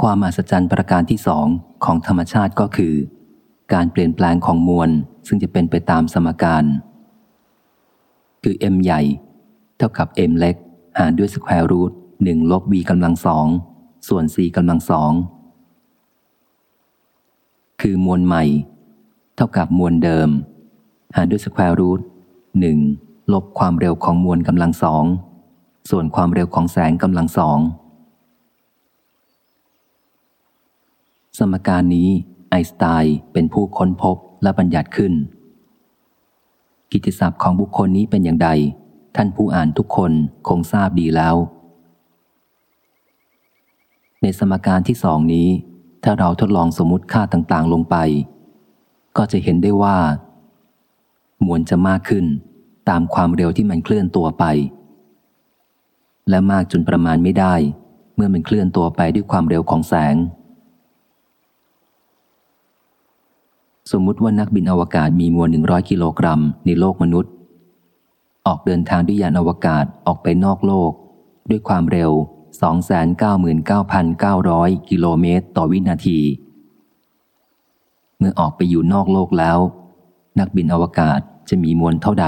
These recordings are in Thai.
ความมหัศจรรย์ประการที่สองของธรรมชาติก็คือ การเปลี่ยนแปลงของมวล ซึ่งจะเป็นไปตามสมการ คือ m ใหญ่ เท่ากับ m เล็ก หารด้วยสแควรูทหนึ่งลบ v กำลังสองส่วน c กำลังสองคือมวลใหม่ เท่ากับมวลเดิม หารด้วยสแควรูทหนึ่งลบความเร็วของมวลกำลังสองส่วนความเร็วของแสงกำลังสอง สมการนี้ไอน์สไตน์เป็นผู้ค้นพบและบัญญัติขึ้น กิติศัพท์ของบุคคลนี้เป็นอย่างใด ท่านผู้อ่านทุกคนคงทราบดีแล้ว ในสมการที่สองนี้ ถ้าเราทดลองสมมติค่าต่างๆลงไป ก็จะเห็นได้ว่า มวลจะมากขึ้นตามความเร็วที่มันเคลื่อนตัวไป และมากจนประมาณไม่ได้ เมื่อมันเคลื่อนตัวไปด้วยความเร็วของแสง สมมุติว่านักบินอวกาศมีมวล 100 กิโลกรัมในโลกมนุษย์ ออกเดินทางด้วยยานอวกาศออกไปนอกโลก ด้วยความเร็ว 299,900 กิโลเมตรต่อวินาที เมื่อออกไปอยู่นอกโลกแล้ว นักบินอวกาศจะมีมวลเท่าใด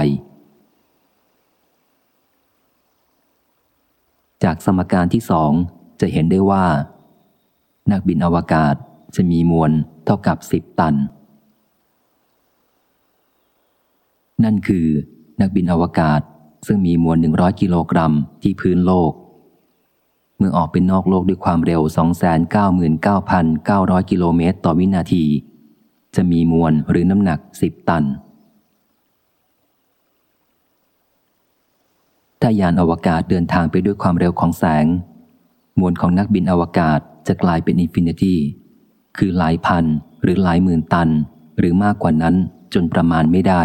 จากสมการที่สองจะเห็นได้ว่า นักบินอวกาศจะมีมวลเท่ากับ 10 ตัน นั่นคือนักบินอวกาศซึ่งมีมวล 100 กิโลกรัมที่พื้นโลก เมื่อออกเป็นนอกโลกด้วยความเร็ว 299,900 กิโลเมตรต่อวินาที จะมีมวลหรือน้ำหนัก 10 ตัน ถ้ายานอวกาศเดินทางไปด้วยความเร็วของแสง มวลของนักบินอวกาศจะกลายเป็น infinity คือหลายพันหรือหลายหมื่นตัน หรือมากกว่านั้นจนประมาณไม่ได้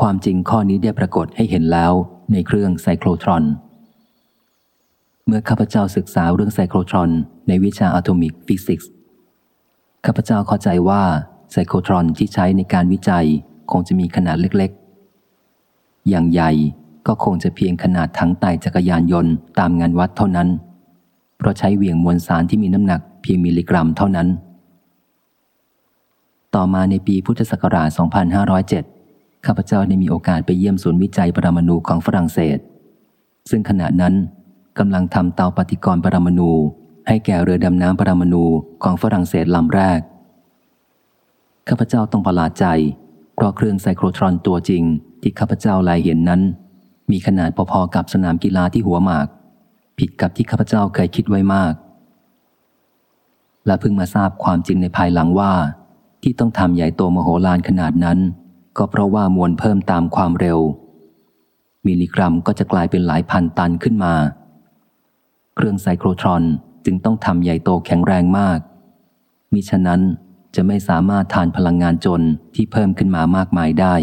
ความจริงข้อนี้ได้ปรากฏให้เห็นแล้วในเครื่อง cyclotron เมื่อข้าพเจ้าศึกษาเรื่อง cyclotron ในวิชา atomic physics ข้าพเจ้าเข้าใจว่า cyclotron ที่ใช้ในการวิจัยคงจะมีขนาดเล็กๆ อย่างใหญ่ก็คงจะเพียงขนาดถังไต่จักรยานยนต์ตามงานวัดเท่านั้น เพราะใช้เหวี่ยงมวลสารที่มีน้ำหนักเพียงมิลลิกรัมเท่านั้น ต่อมาในปีพุทธศักราช 2507 ข้าพเจ้าได้มีโอกาสไปเยี่ยมศูนย์วิจัยปรมาณูของฝรั่งเศส ซึ่งขณะนั้นกำลังทำเตาปฏิกรณ์ปรมาณูให้แก่เรือดำน้ำปรมาณูของฝรั่งเศสลำแรก ข้าพเจ้าต้องประหลาดใจ เพราะเครื่องไซโครทรอนตัวจริง ที่ข้าพเจ้าลายเห็นนั้น มีขนาดพอๆกับสนามกีฬาที่หัวหมาก ผิดกับที่ข้าพเจ้าเคยคิดไว้มาก และเพิ่งมาทราบความจริงในภายหลังว่า ที่ต้องทำใหญ่โตมโหฬารขนาดนั้น ก็เพราะว่ามวลเพิ่มตามความเร็ว มิลลิกรัมก็จะกลายเป็นหลายพันตันขึ้นมา เครื่องไซโครทรอนจึงต้องทำใหญ่โตแข็งแรงมาก มิฉะนั้นจะไม่สามารถทานพลังงานจนที่เพิ่มขึ้นมามากมายได้